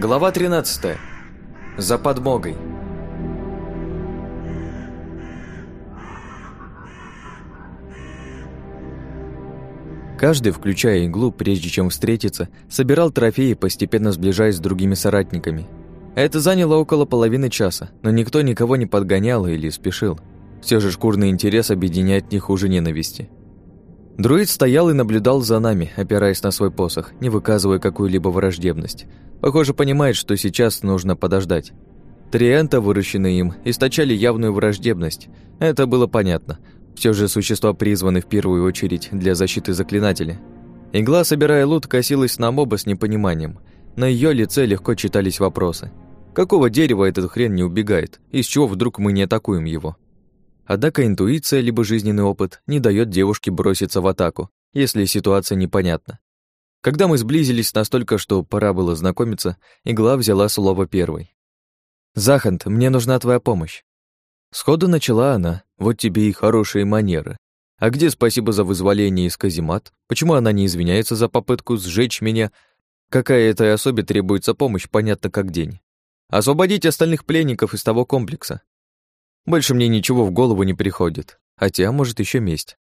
Глава 13. За подмогой. Каждый, включая иглу, прежде чем встретиться, собирал трофеи, постепенно сближаясь с другими соратниками. Это заняло около половины часа, но никто никого не подгонял или спешил. Все же шкурный интерес объединяет не хуже ненависти. Друид стоял и наблюдал за нами, опираясь на свой посох, не выказывая какую-либо враждебность, Похоже, понимает, что сейчас нужно подождать. Триента, выращенные им, источали явную враждебность. Это было понятно. Все же существа призваны в первую очередь для защиты заклинателя. Игла, собирая лут, косилась на моба с непониманием. На ее лице легко читались вопросы. Какого дерева этот хрен не убегает? Из чего вдруг мы не атакуем его? Однако интуиция либо жизненный опыт не дает девушке броситься в атаку, если ситуация непонятна. Когда мы сблизились настолько, что пора было знакомиться, игла взяла слово первой. «Захант, мне нужна твоя помощь». Сходу начала она, вот тебе и хорошие манеры. А где спасибо за вызволение из каземат? Почему она не извиняется за попытку сжечь меня? Какая этой особе требуется помощь, понятно как день. Освободить остальных пленников из того комплекса. Больше мне ничего в голову не приходит, хотя, может, еще месть.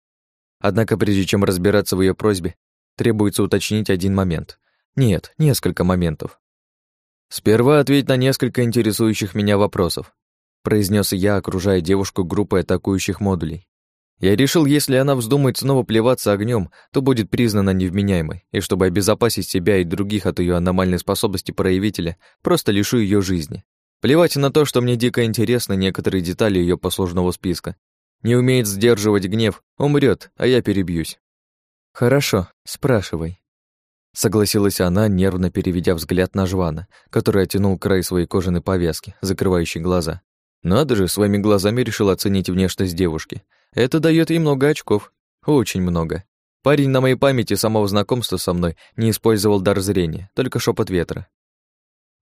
Однако, прежде чем разбираться в ее просьбе, Требуется уточнить один момент. Нет, несколько моментов. Сперва ответь на несколько интересующих меня вопросов, произнес я, окружая девушку группой атакующих модулей. Я решил, если она вздумает снова плеваться огнем, то будет признана невменяемой, и чтобы обезопасить себя и других от ее аномальной способности проявителя, просто лишу ее жизни. Плевать на то, что мне дико интересны некоторые детали ее послужного списка. Не умеет сдерживать гнев, умрет, а я перебьюсь. «Хорошо, спрашивай». Согласилась она, нервно переведя взгляд на Жвана, который оттянул край своей кожаной повязки, закрывающей глаза. Надо же, своими глазами решил оценить внешность девушки. Это дает ей много очков. Очень много. Парень на моей памяти самого знакомства со мной не использовал дар зрения, только шепот ветра.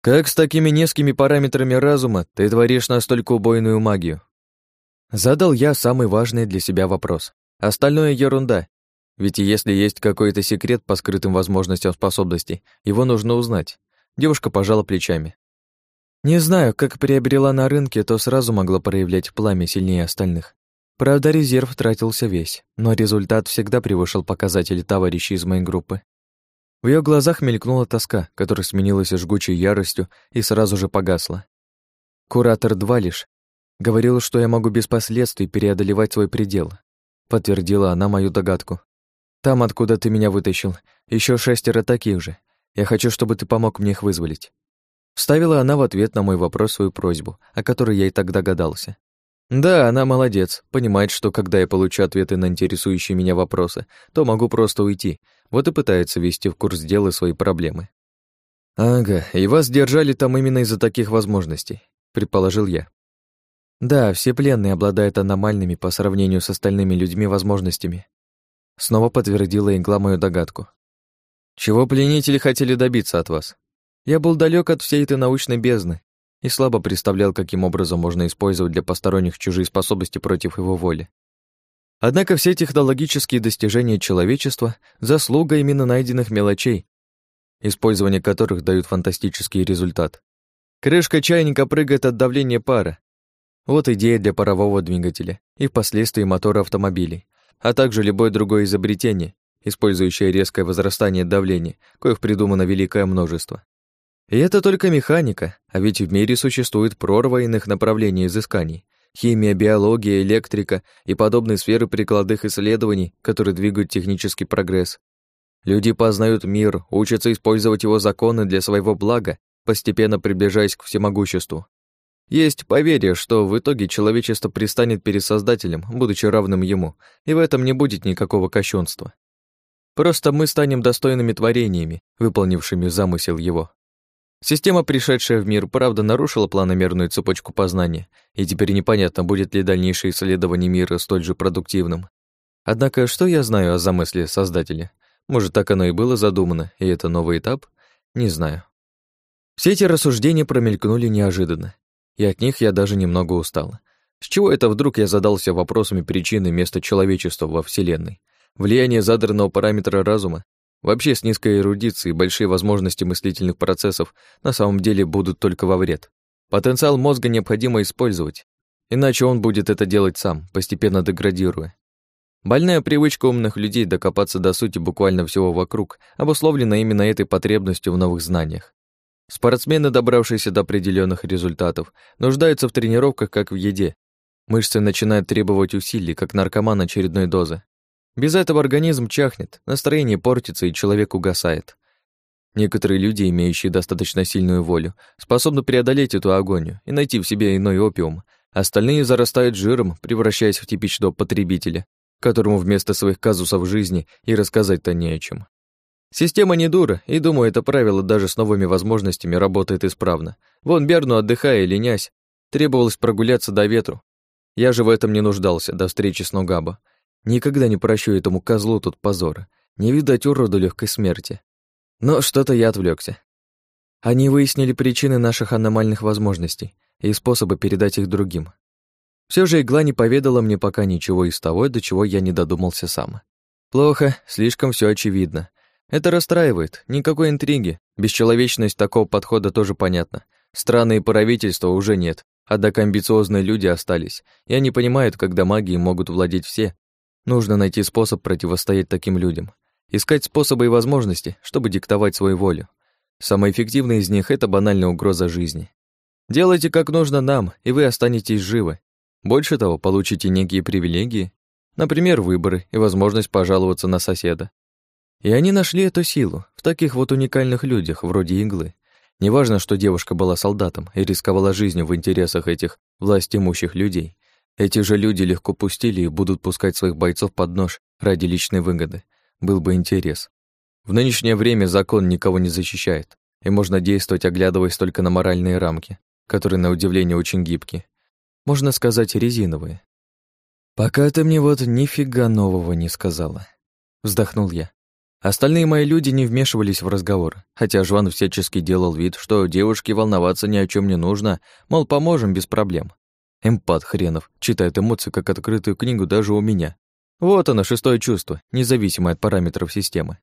«Как с такими низкими параметрами разума ты творишь настолько убойную магию?» Задал я самый важный для себя вопрос. Остальное ерунда, ведь если есть какой-то секрет по скрытым возможностям способностей, его нужно узнать. Девушка пожала плечами. Не знаю, как приобрела на рынке, то сразу могла проявлять пламя сильнее остальных. Правда, резерв тратился весь, но результат всегда превышал показатели товарищей из моей группы. В ее глазах мелькнула тоска, которая сменилась жгучей яростью и сразу же погасла. Куратор Двалиш говорил, что я могу без последствий преодолевать свой предел. Подтвердила она мою догадку. Там, откуда ты меня вытащил, еще шестеро таких же. Я хочу, чтобы ты помог мне их вызволить». Вставила она в ответ на мой вопрос свою просьбу, о которой я и так догадался. Да, она молодец, понимает, что когда я получу ответы на интересующие меня вопросы, то могу просто уйти, вот и пытается ввести в курс дела свои проблемы. «Ага, и вас держали там именно из-за таких возможностей», — предположил я. Да, все пленные обладают аномальными по сравнению с остальными людьми возможностями. Снова подтвердила игла мою догадку. Чего пленители хотели добиться от вас? Я был далек от всей этой научной бездны и слабо представлял, каким образом можно использовать для посторонних чужие способности против его воли. Однако все технологические достижения человечества — заслуга именно найденных мелочей, использование которых дают фантастический результат. Крышка чайника прыгает от давления пара. Вот идея для парового двигателя и впоследствии мотора автомобилей а также любое другое изобретение, использующее резкое возрастание давления, коих придумано великое множество. И это только механика, а ведь в мире существует прорва иных направлений изысканий. Химия, биология, электрика и подобные сферы прикладных исследований, которые двигают технический прогресс. Люди познают мир, учатся использовать его законы для своего блага, постепенно приближаясь к всемогуществу. Есть поверье, что в итоге человечество пристанет перед Создателем, будучи равным ему, и в этом не будет никакого кощунства. Просто мы станем достойными творениями, выполнившими замысел его. Система, пришедшая в мир, правда нарушила планомерную цепочку познания, и теперь непонятно, будет ли дальнейшее исследование мира столь же продуктивным. Однако, что я знаю о замысле Создателя? Может, так оно и было задумано, и это новый этап? Не знаю. Все эти рассуждения промелькнули неожиданно и от них я даже немного устал. С чего это вдруг я задался вопросами причины места человечества во Вселенной? Влияние задранного параметра разума? Вообще, с низкой эрудицией большие возможности мыслительных процессов на самом деле будут только во вред. Потенциал мозга необходимо использовать, иначе он будет это делать сам, постепенно деградируя. Больная привычка умных людей докопаться до сути буквально всего вокруг обусловлена именно этой потребностью в новых знаниях. Спортсмены, добравшиеся до определенных результатов, нуждаются в тренировках, как в еде. Мышцы начинают требовать усилий, как наркоман очередной дозы. Без этого организм чахнет, настроение портится и человек угасает. Некоторые люди, имеющие достаточно сильную волю, способны преодолеть эту агонию и найти в себе иной опиум. Остальные зарастают жиром, превращаясь в типичного потребителя, которому вместо своих казусов жизни и рассказать-то не о чем. Система не дура, и, думаю, это правило даже с новыми возможностями работает исправно. Вон Берну, отдыхая и ленясь, требовалось прогуляться до ветру. Я же в этом не нуждался до встречи с Ногабо. Никогда не прощу этому козлу тут позора. Не видать уроду легкой смерти. Но что-то я отвлекся. Они выяснили причины наших аномальных возможностей и способы передать их другим. Все же игла не поведала мне пока ничего из того, до чего я не додумался сам. Плохо, слишком все очевидно. Это расстраивает, никакой интриги. Бесчеловечность такого подхода тоже понятна. Страны и правительства уже нет, однако амбициозные люди остались, и они понимают, когда магией могут владеть все. Нужно найти способ противостоять таким людям. Искать способы и возможности, чтобы диктовать свою волю. Самое эффективное из них — это банальная угроза жизни. Делайте как нужно нам, и вы останетесь живы, больше того, получите некие привилегии, например, выборы и возможность пожаловаться на соседа. И они нашли эту силу в таких вот уникальных людях, вроде иглы. Неважно, что девушка была солдатом и рисковала жизнью в интересах этих властимущих людей. Эти же люди легко пустили и будут пускать своих бойцов под нож ради личной выгоды. Был бы интерес. В нынешнее время закон никого не защищает, и можно действовать, оглядываясь только на моральные рамки, которые, на удивление, очень гибкие можно сказать, резиновые. «Пока ты мне вот нифига нового не сказала», — вздохнул я. Остальные мои люди не вмешивались в разговор, хотя Жван всячески делал вид, что девушке волноваться ни о чем не нужно, мол, поможем без проблем. Эмпат хренов, читает эмоции как открытую книгу даже у меня. Вот оно, шестое чувство, независимое от параметров системы.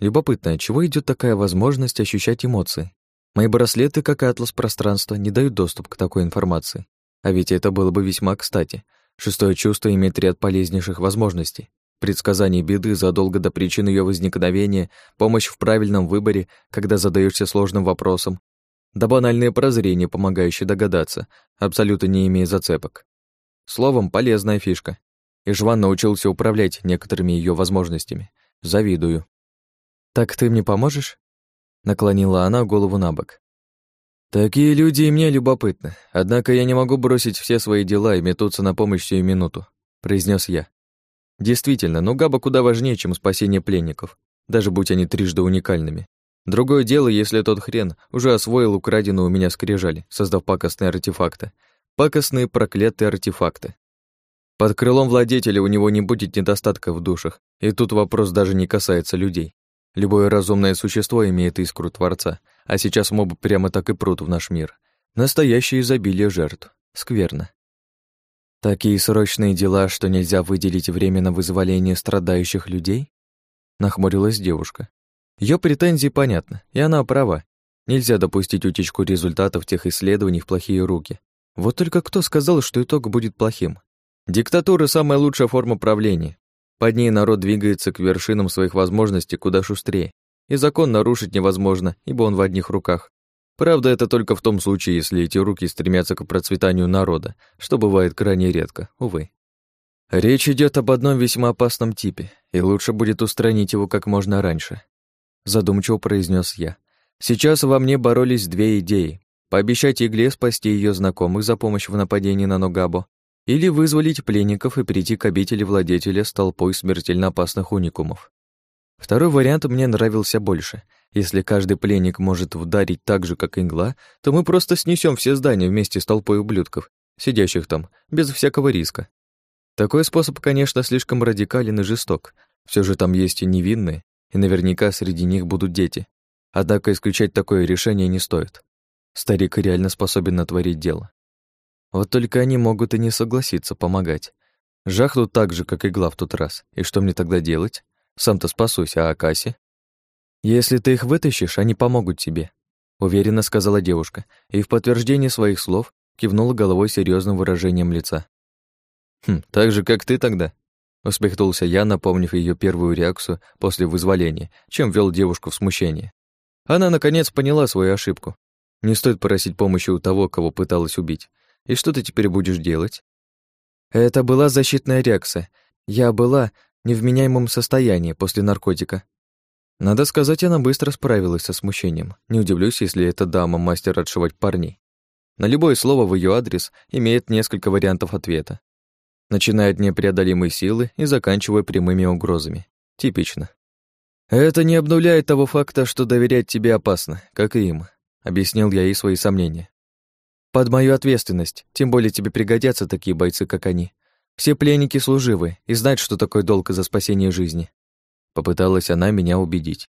Любопытно, чего идет такая возможность ощущать эмоции? Мои браслеты, как и атлас пространства, не дают доступ к такой информации. А ведь это было бы весьма кстати. Шестое чувство имеет ряд полезнейших возможностей. Предсказание беды задолго до причин ее возникновения, помощь в правильном выборе, когда задаешься сложным вопросом, да банальное прозрение, помогающее догадаться, абсолютно не имея зацепок. Словом, полезная фишка. И Жван научился управлять некоторыми ее возможностями. Завидую. «Так ты мне поможешь?» Наклонила она голову на бок. Такие люди и мне любопытны, однако я не могу бросить все свои дела и метнуться на помощь сию минуту, произнес я. Действительно, но Габа куда важнее, чем спасение пленников, даже будь они трижды уникальными. Другое дело, если тот хрен уже освоил украденную у меня скрижали, создав пакостные артефакты. Пакостные проклятые артефакты. Под крылом владетеля у него не будет недостатка в душах, и тут вопрос даже не касается людей. Любое разумное существо имеет искру Творца, а сейчас мобы прямо так и прут в наш мир. Настоящее изобилие жертв. Скверно. Такие срочные дела, что нельзя выделить время на вызволение страдающих людей? Нахмурилась девушка. Ее претензии понятны, и она права. Нельзя допустить утечку результатов тех исследований в плохие руки. Вот только кто сказал, что итог будет плохим? Диктатура – самая лучшая форма правления. Под ней народ двигается к вершинам своих возможностей куда шустрее и закон нарушить невозможно, ибо он в одних руках. Правда, это только в том случае, если эти руки стремятся к процветанию народа, что бывает крайне редко, увы. Речь идет об одном весьма опасном типе, и лучше будет устранить его как можно раньше. Задумчиво произнес я. Сейчас во мне боролись две идеи. Пообещать Игле спасти ее знакомых за помощь в нападении на Ногабо или вызволить пленников и прийти к обители владетеля с толпой смертельно опасных уникумов. Второй вариант мне нравился больше. Если каждый пленник может вдарить так же, как игла, то мы просто снесем все здания вместе с толпой ублюдков, сидящих там, без всякого риска. Такой способ, конечно, слишком радикален и жесток. Все же там есть и невинные, и наверняка среди них будут дети. Однако исключать такое решение не стоит. Старик реально способен натворить дело. Вот только они могут и не согласиться помогать. Жахнут так же, как игла в тот раз. И что мне тогда делать? Сам-то спасусь, а Акаси? «Если ты их вытащишь, они помогут тебе», — уверенно сказала девушка, и в подтверждение своих слов кивнула головой серьезным выражением лица. «Хм, так же, как ты тогда», — усмехнулся я, напомнив ее первую реакцию после вызволения, чем ввел девушку в смущение. Она, наконец, поняла свою ошибку. Не стоит просить помощи у того, кого пыталась убить. И что ты теперь будешь делать? Это была защитная реакция. Я была в невменяемом состоянии после наркотика. Надо сказать, она быстро справилась со смущением. Не удивлюсь, если эта дама мастер отшивать парней. На любое слово в ее адрес имеет несколько вариантов ответа начиная от непреодолимой силы и заканчивая прямыми угрозами. Типично. «Это не обнуляет того факта, что доверять тебе опасно, как и им», — объяснил я ей свои сомнения. «Под мою ответственность, тем более тебе пригодятся такие бойцы, как они. Все пленники служивы и знают, что такое долг за спасение жизни». Попыталась она меня убедить.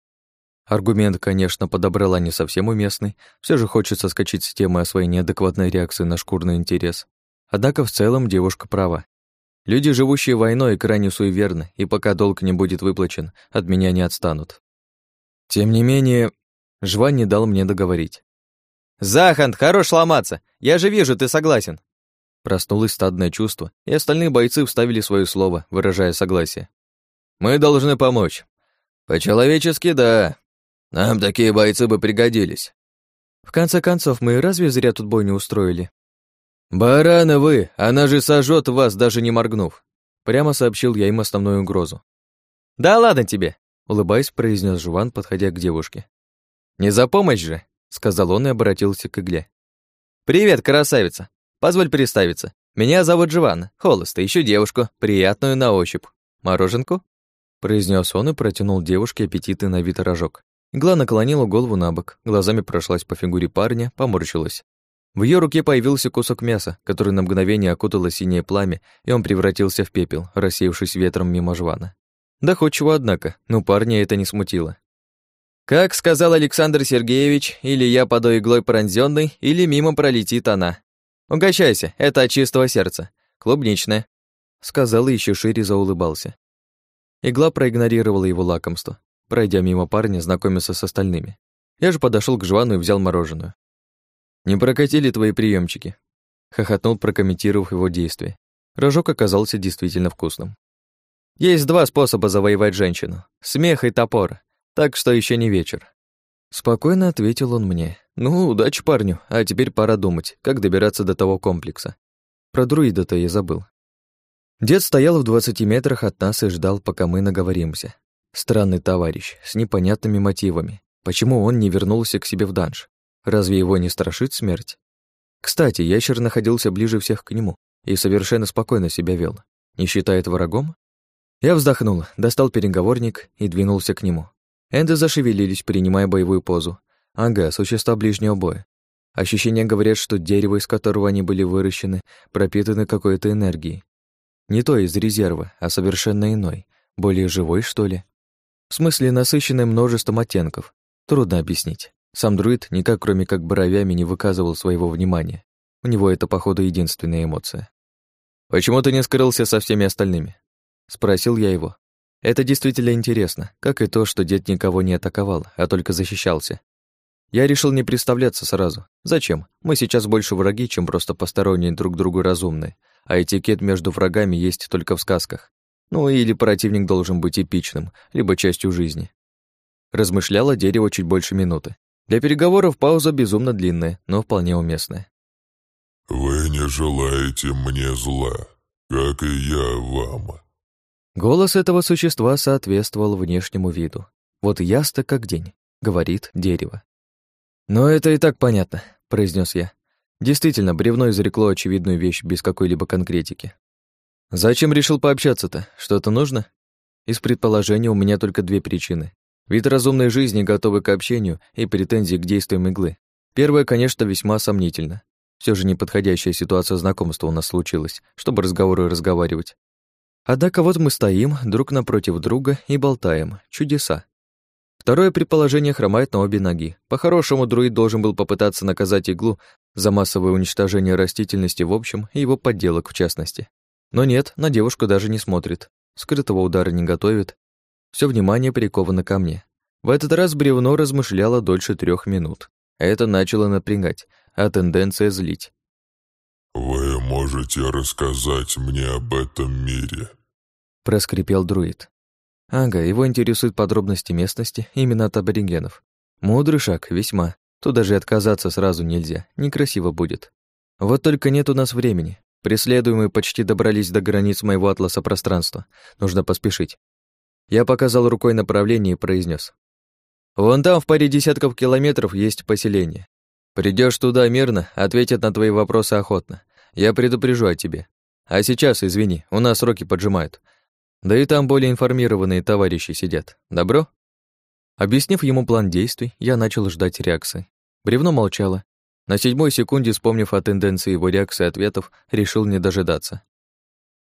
Аргумент, конечно, подобрала не совсем уместный, все же хочется скачать с темы о своей неадекватной реакции на шкурный интерес. Однако в целом девушка права. Люди, живущие войной, крайне суеверны, и пока долг не будет выплачен, от меня не отстанут. Тем не менее, Жван не дал мне договорить. «Захант, хорош ломаться! Я же вижу, ты согласен!» Проснулось стадное чувство, и остальные бойцы вставили свое слово, выражая согласие. «Мы должны помочь. По-человечески, да. Нам такие бойцы бы пригодились». В конце концов, мы разве зря тут бой не устроили? «Бараны вы! Она же сожжет вас, даже не моргнув!» Прямо сообщил я им основную угрозу. «Да ладно тебе!» Улыбаясь, произнес Жуван, подходя к девушке. «Не за помощь же!» Сказал он и обратился к игле. «Привет, красавица! Позволь представиться. Меня зовут Жуван, холост, ищу девушку, приятную на ощупь. Мороженку?» Произнес он и протянул девушке аппетитный на вид рожок. Игла наклонила голову на бок, глазами прошлась по фигуре парня, поморщилась. В ее руке появился кусок мяса, который на мгновение окутало синее пламя, и он превратился в пепел, рассеявшись ветром мимо жвана. Доходчиво, однако, но парня это не смутило. Как сказал Александр Сергеевич, или я подо иглой пронзённый, или мимо пролетит она. Угощайся, это от чистого сердца. Клубничная. Сказал и еще шире заулыбался. Игла проигнорировала его лакомство, пройдя мимо парня, знакомиться с остальными. Я же подошел к жвану и взял мороженое. «Не прокатили твои приемчики», — хохотнул, прокомментировав его действие. Рожок оказался действительно вкусным. «Есть два способа завоевать женщину — смех и топор, так что еще не вечер». Спокойно ответил он мне. «Ну, удачи парню, а теперь пора думать, как добираться до того комплекса. Про друида-то я забыл». Дед стоял в двадцати метрах от нас и ждал, пока мы наговоримся. Странный товарищ, с непонятными мотивами. Почему он не вернулся к себе в данж? Разве его не страшит смерть? Кстати, ящер находился ближе всех к нему и совершенно спокойно себя вел. Не считает врагом? Я вздохнул, достал переговорник и двинулся к нему. Энды зашевелились, принимая боевую позу. Ага, существа ближнего боя. Ощущения говорят, что дерево, из которого они были выращены, пропитано какой-то энергией. Не то из резерва, а совершенно иной. Более живой, что ли? В смысле, насыщенной множеством оттенков. Трудно объяснить. Сам друид никак, кроме как бровями, не выказывал своего внимания. У него это, походу, единственная эмоция. «Почему ты не скрылся со всеми остальными?» Спросил я его. Это действительно интересно, как и то, что дед никого не атаковал, а только защищался. Я решил не представляться сразу. Зачем? Мы сейчас больше враги, чем просто посторонние друг другу разумные, а этикет между врагами есть только в сказках. Ну или противник должен быть эпичным, либо частью жизни. Размышляло дерево чуть больше минуты, для переговоров пауза безумно длинная, но вполне уместная. «Вы не желаете мне зла, как и я вам». Голос этого существа соответствовал внешнему виду. Вот ясно как день, говорит дерево. «Но это и так понятно», — произнес я. Действительно, бревно изрекло очевидную вещь без какой-либо конкретики. «Зачем решил пообщаться-то? Что-то нужно?» Из предположений у меня только две причины. Вид разумной жизни, готовый к общению и претензии к действиям иглы. Первое, конечно, весьма сомнительно. Все же неподходящая ситуация знакомства у нас случилась, чтобы разговоры разговаривать. Однако вот мы стоим друг напротив друга и болтаем. Чудеса. Второе предположение хромает на обе ноги. По-хорошему, друид должен был попытаться наказать иглу за массовое уничтожение растительности в общем и его подделок в частности. Но нет, на девушку даже не смотрит, скрытого удара не готовит, все внимание приковано ко мне. В этот раз бревно размышляло дольше трех минут. Это начало напрягать, а тенденция злить. «Вы можете рассказать мне об этом мире?» Проскрипел друид. Ага, его интересуют подробности местности именно от аборигенов. Мудрый шаг, весьма. Тут даже отказаться сразу нельзя, некрасиво будет. Вот только нет у нас времени. Преследуемые почти добрались до границ моего атласа пространства. Нужно поспешить. Я показал рукой направление и произнес: «Вон там, в паре десятков километров, есть поселение. Придешь туда мирно, ответят на твои вопросы охотно. Я предупрежу о тебе. А сейчас, извини, у нас сроки поджимают. Да и там более информированные товарищи сидят. Добро?» Объяснив ему план действий, я начал ждать реакции. Бревно молчало, на седьмой секунде, вспомнив о тенденции его реакции ответов, решил не дожидаться.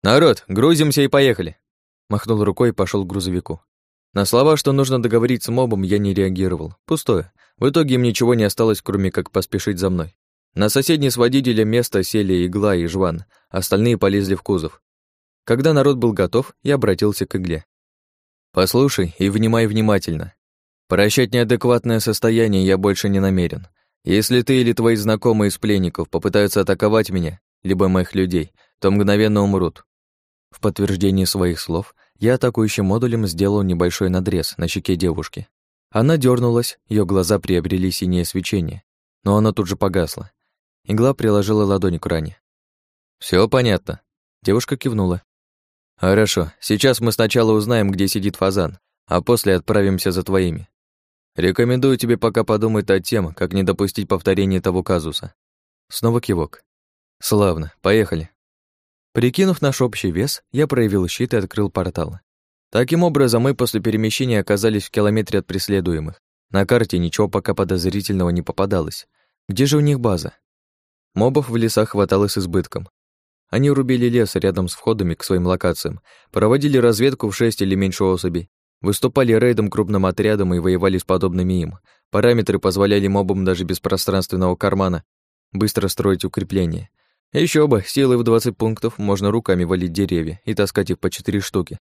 «Народ, грузимся и поехали!» Махнул рукой и пошел к грузовику. На слова, что нужно договорить с мобом, я не реагировал. Пустое. В итоге им ничего не осталось, кроме как поспешить за мной. На соседнее с водителем место сели Игла и Жван, остальные полезли в кузов. Когда народ был готов, я обратился к Игле. «Послушай и внимай внимательно. Прощать неадекватное состояние я больше не намерен. Если ты или твои знакомые из пленников попытаются атаковать меня, либо моих людей, то мгновенно умрут. В подтверждение своих слов я атакующим модулем сделал небольшой надрез на щеке девушки. Она дернулась, ее глаза приобрели синее свечение, но она тут же погасла. Игла приложила ладонь к ране. Все понятно. Девушка кивнула. Хорошо, сейчас мы сначала узнаем, где сидит фазан, а после отправимся за твоими. Рекомендую тебе пока подумать о тем, как не допустить повторения того казуса. Снова кивок. Славно, поехали. Прикинув наш общий вес, я проявил щит и открыл портал. Таким образом, мы после перемещения оказались в километре от преследуемых. На карте ничего пока подозрительного не попадалось. Где же у них база? Мобов в лесах хватало с избытком. Они рубили лес рядом с входами к своим локациям, проводили разведку в шесть или меньше особей Выступали рейдом крупным отрядом и воевали с подобными им. Параметры позволяли мобам даже без пространственного кармана быстро строить укрепления. Еще бы, силой в 20 пунктов можно руками валить деревья и таскать их по 4 штуки.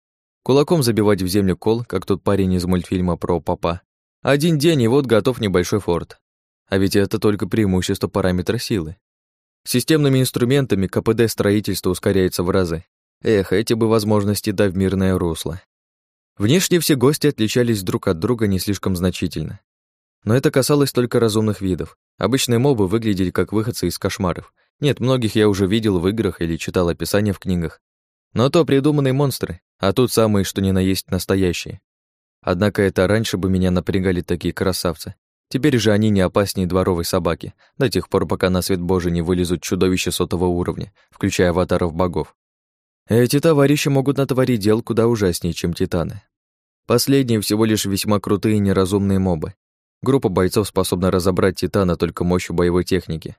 Кулаком забивать в землю кол, как тот парень из мультфильма про папа. Один день, и вот готов небольшой форт. А ведь это только преимущество параметра силы. Системными инструментами КПД строительства ускоряется в разы. Эх, эти бы возможности да в мирное русло. Внешне все гости отличались друг от друга не слишком значительно. Но это касалось только разумных видов. Обычные мобы выглядели как выходцы из кошмаров. Нет, многих я уже видел в играх или читал описания в книгах. Но то придуманные монстры, а тут самые, что ни на есть, настоящие. Однако это раньше бы меня напрягали такие красавцы. Теперь же они не опаснее дворовой собаки, до тех пор, пока на свет Божий не вылезут чудовища сотого уровня, включая аватаров богов. Эти товарищи могут натворить дел куда ужаснее, чем титаны. Последние всего лишь весьма крутые неразумные мобы. Группа бойцов способна разобрать титана только мощью боевой техники.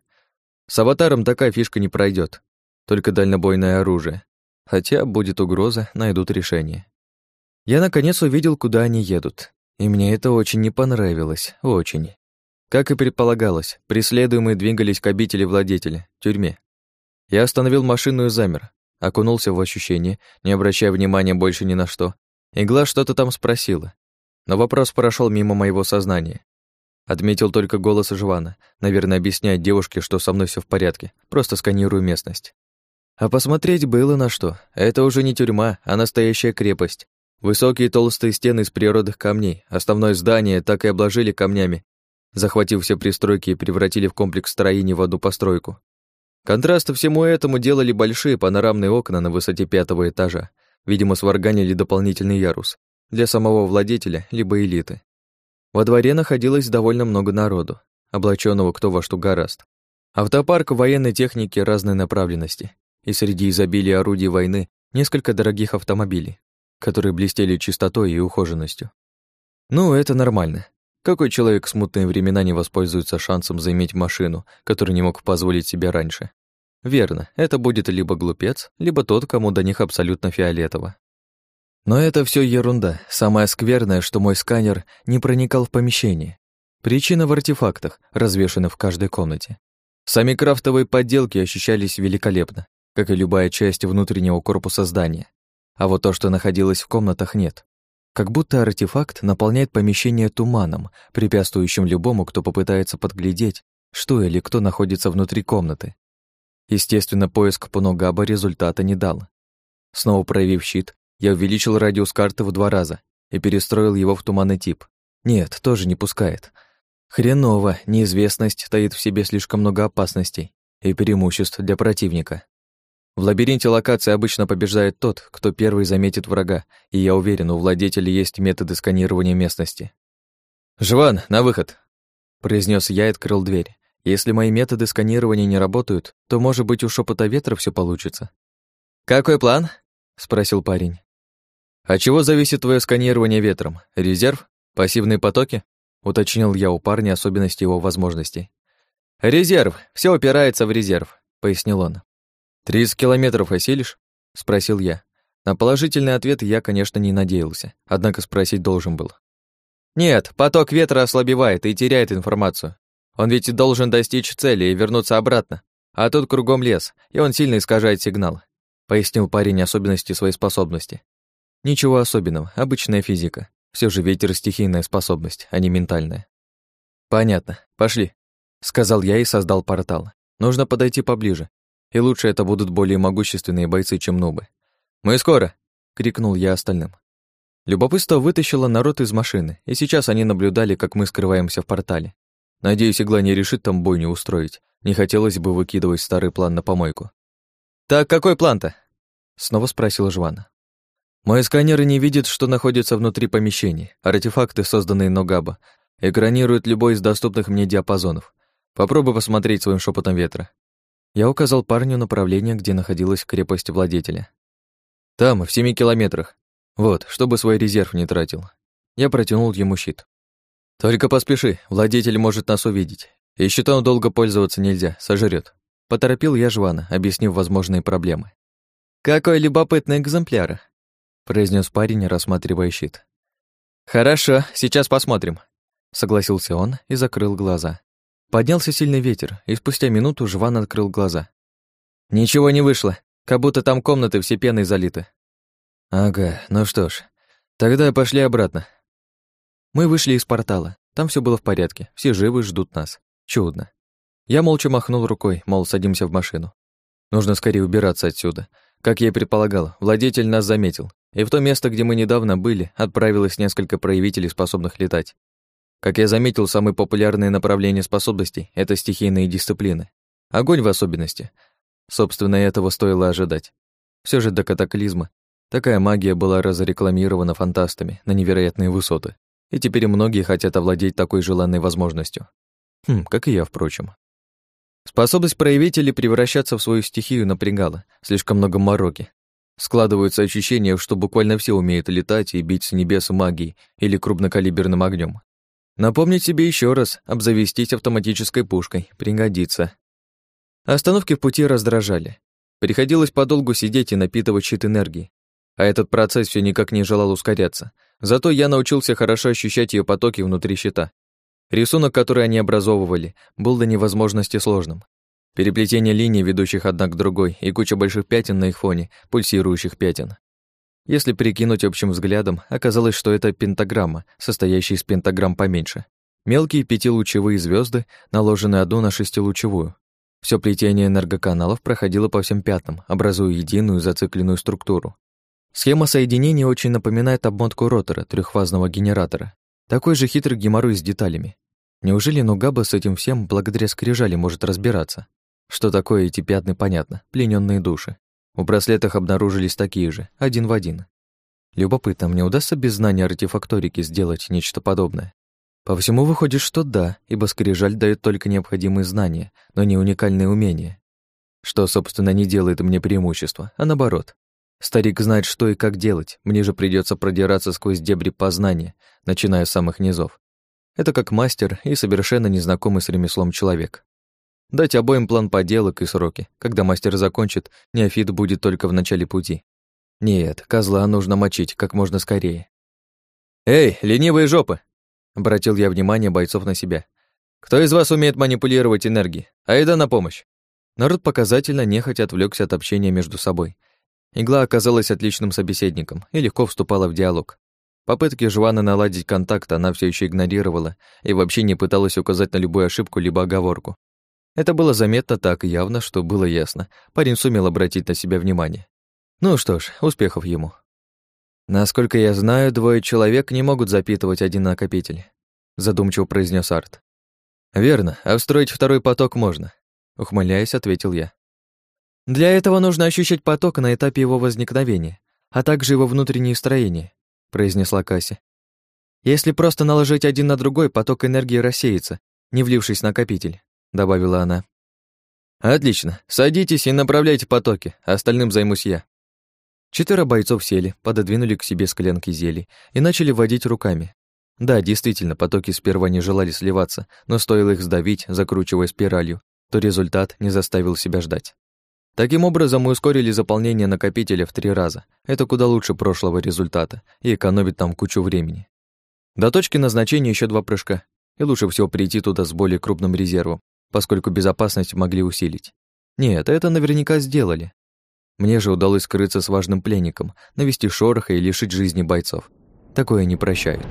С аватаром такая фишка не пройдет, только дальнобойное оружие. Хотя будет угроза, найдут решение. Я наконец увидел, куда они едут, и мне это очень не понравилось, очень. Как и предполагалось, преследуемые двигались к обители владетеля, тюрьме. Я остановил машину и замер, окунулся в ощущение, не обращая внимания больше ни на что. Игла что-то там спросила, но вопрос прошел мимо моего сознания. Отметил только голос Жвана, наверное, объясняет девушке, что со мной все в порядке, просто сканирую местность. А посмотреть было на что. Это уже не тюрьма, а настоящая крепость. Высокие толстые стены из природных камней, основное здание так и обложили камнями, захватив все пристройки и превратили в комплекс строений в одну постройку. Контраст всему этому делали большие панорамные окна на высоте пятого этажа. Видимо, сварганили дополнительный ярус для самого владетеля либо элиты. Во дворе находилось довольно много народу, облаченного кто во что гораст. Автопарк военной техники разной направленности, и среди изобилия орудий войны несколько дорогих автомобилей, которые блестели чистотой и ухоженностью. Ну, это нормально. Какой человек в смутные времена не воспользуется шансом заиметь машину, которую не мог позволить себе раньше? Верно, это будет либо глупец, либо тот, кому до них абсолютно фиолетово. Но это все ерунда. Самое скверное, что мой сканер не проникал в помещение. Причина в артефактах, развешанных в каждой комнате. Сами крафтовые подделки ощущались великолепно, как и любая часть внутреннего корпуса здания. А вот то, что находилось в комнатах, нет. Как будто артефакт наполняет помещение туманом, препятствующим любому, кто попытается подглядеть, что или кто находится внутри комнаты. Естественно, поиск по Ногаба результата не дал. Снова проявив щит, я увеличил радиус карты в два раза и перестроил его в туманный тип. Нет, тоже не пускает. Хреново, неизвестность таит в себе слишком много опасностей и преимуществ для противника. В лабиринте локации обычно побеждает тот, кто первый заметит врага, и я уверен, у владетеля есть методы сканирования местности. «Жван, на выход!» — произнес я и открыл дверь. Если мои методы сканирования не работают, то, может быть, у шепота ветра все получится. «Какой план?» — спросил парень. «А чего зависит твое сканирование ветром? Резерв? Пассивные потоки?» — уточнил я у парня особенности его возможностей. «Резерв. Все упирается в резерв», — пояснил он. «Тридцать километров осилишь?» — спросил я. На положительный ответ я, конечно, не надеялся, однако спросить должен был. «Нет, поток ветра ослабевает и теряет информацию. Он ведь должен достичь цели и вернуться обратно. А тут кругом лес, и он сильно искажает сигнал», — пояснил парень особенности своей способности. «Ничего особенного, обычная физика. Все же ветер — стихийная способность, а не ментальная». «Понятно, пошли», — сказал я и создал портал. «Нужно подойти поближе, и лучше это будут более могущественные бойцы, чем нубы. «Мы скоро!» — крикнул я остальным. Любопытство вытащило народ из машины, и сейчас они наблюдали, как мы скрываемся в портале. Надеюсь, игла не решит там бойню устроить. Не хотелось бы выкидывать старый план на помойку. «Так какой план-то?» — снова спросил Жвана. Мои сканеры не видят, что находится внутри помещений. Артефакты, созданные Ногаба, экранируют любой из доступных мне диапазонов. Попробуй посмотреть своим шепотом ветра. Я указал парню направление, где находилась крепость владетеля. Там, в семи километрах. Вот, чтобы свой резерв не тратил. Я протянул ему щит. Только поспеши, владетель может нас увидеть. И щитом долго пользоваться нельзя, сожрет. Поторопил я Жвана, объяснив возможные проблемы. «Какой любопытный экземпляр!» Произнес парень, рассматривая щит. «Хорошо, сейчас посмотрим», — согласился он и закрыл глаза. Поднялся сильный ветер, и спустя минуту Жван открыл глаза. «Ничего не вышло, как будто там комнаты все пеной залиты». «Ага, ну что ж, тогда пошли обратно». Мы вышли из портала, там все было в порядке, все живы, ждут нас. Чудно. Я молча махнул рукой, мол, садимся в машину. Нужно скорее убираться отсюда. Как я и предполагал, владетель нас заметил, и в то место, где мы недавно были, отправилось несколько проявителей, способных летать. Как я заметил, самые популярные направления способностей — это стихийные дисциплины. Огонь в особенности. Собственно, этого стоило ожидать. Все же до катаклизма такая магия была разрекламирована фантастами на невероятные высоты, и теперь многие хотят овладеть такой желанной возможностью. Хм, как и я, впрочем. Способность проявителей превращаться в свою стихию напрягала, слишком много мороки. Складываются ощущения, что буквально все умеют летать и бить с небес магией или крупнокалиберным огнем. Напомнить себе еще раз, обзавестись автоматической пушкой, пригодится. Остановки в пути раздражали. Приходилось подолгу сидеть и напитывать щит энергии. А этот процесс все никак не желал ускоряться. Зато я научился хорошо ощущать ее потоки внутри щита. Рисунок, который они образовывали, был до невозможности сложным. Переплетение линий, ведущих одна к другой, и куча больших пятен на их фоне, пульсирующих пятен. Если прикинуть общим взглядом, оказалось, что это пентаграмма, состоящая из пентаграмм поменьше. Мелкие пятилучевые звезды, наложенные одну на шестилучевую. Все плетение энергоканалов проходило по всем пятнам, образуя единую зацикленную структуру. Схема соединения очень напоминает обмотку ротора трехфазного генератора. Такой же хитрый геморрой с деталями. Неужели Нугаба с этим всем благодаря скрижали может разбираться? Что такое эти пятны, понятно, плененные души. В браслетах обнаружились такие же, один в один. Любопытно, мне удастся без знания артефакторики сделать нечто подобное? По всему выходит, что да, ибо скрижаль дает только необходимые знания, но не уникальные умения. Что, собственно, не делает мне преимущества, а наоборот. Старик знает, что и как делать, мне же придется продираться сквозь дебри познания, начиная с самых низов. Это как мастер и совершенно незнакомый с ремеслом человек. Дать обоим план поделок и сроки. Когда мастер закончит, неофит будет только в начале пути. Нет, козла нужно мочить как можно скорее. «Эй, ленивые жопы!» Обратил я внимание бойцов на себя. «Кто из вас умеет манипулировать энергией? Айда на помощь!» Народ показательно нехотя отвлекся от общения между собой. Игла оказалась отличным собеседником и легко вступала в диалог. Попытки Жвана наладить контакт она все еще игнорировала и вообще не пыталась указать на любую ошибку либо оговорку. Это было заметно так явно, что было ясно. Парень сумел обратить на себя внимание. Ну что ж, успехов ему. Насколько я знаю, двое человек не могут запитывать один накопитель, задумчиво произнес Арт. Верно, а встроить второй поток можно, ухмыляясь, ответил я. Для этого нужно ощущать поток на этапе его возникновения, а также его внутреннее строение, произнесла Касси. Если просто наложить один на другой, поток энергии рассеется, не влившись в накопитель, добавила она. Отлично. Садитесь и направляйте потоки, остальным займусь я. Четверо бойцов сели, пододвинули к себе склянки зелий и начали водить руками. Да, действительно, потоки сперва не желали сливаться, но стоило их сдавить, закручивая спиралью, то результат не заставил себя ждать. Таким образом, мы ускорили заполнение накопителя в три раза. Это куда лучше прошлого результата и экономит нам кучу времени. До точки назначения еще два прыжка, и лучше всего прийти туда с более крупным резервом, поскольку безопасность могли усилить. Нет, это наверняка сделали. Мне же удалось скрыться с важным пленником, навести шороха и лишить жизни бойцов. Такое не прощают.